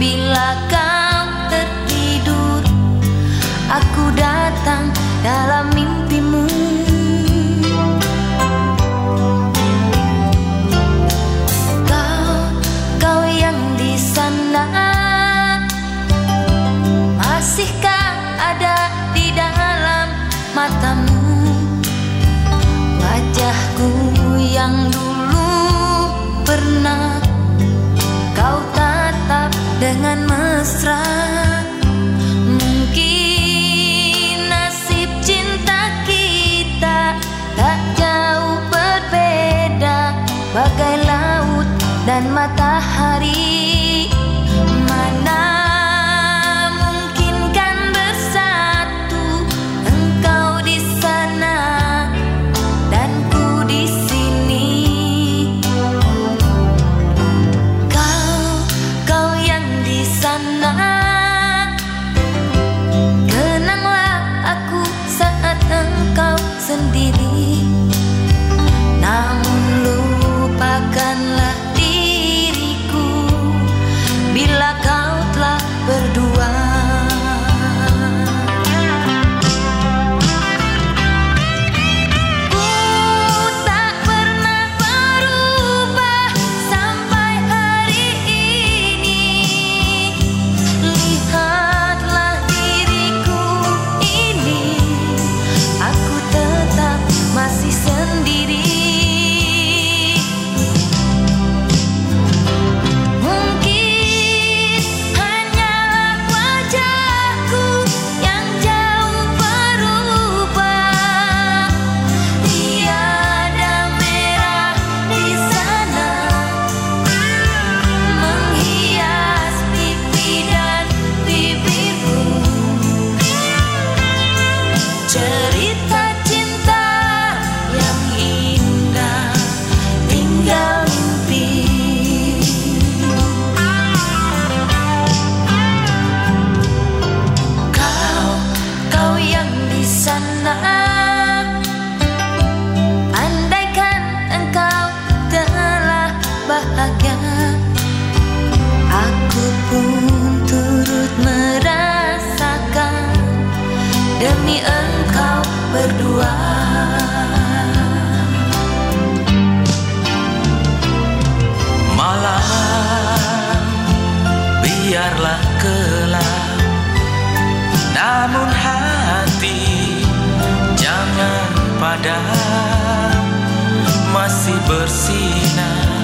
Bila kau tertidur Aku datang dalam mimpimu. Kau, kau yang di sana. Masihkah ada di dalam matamu? dengan mesra. bukanlah berdua. Malam biarlah kelam Namun hati jangan padam. Masih bersinar.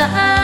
tonight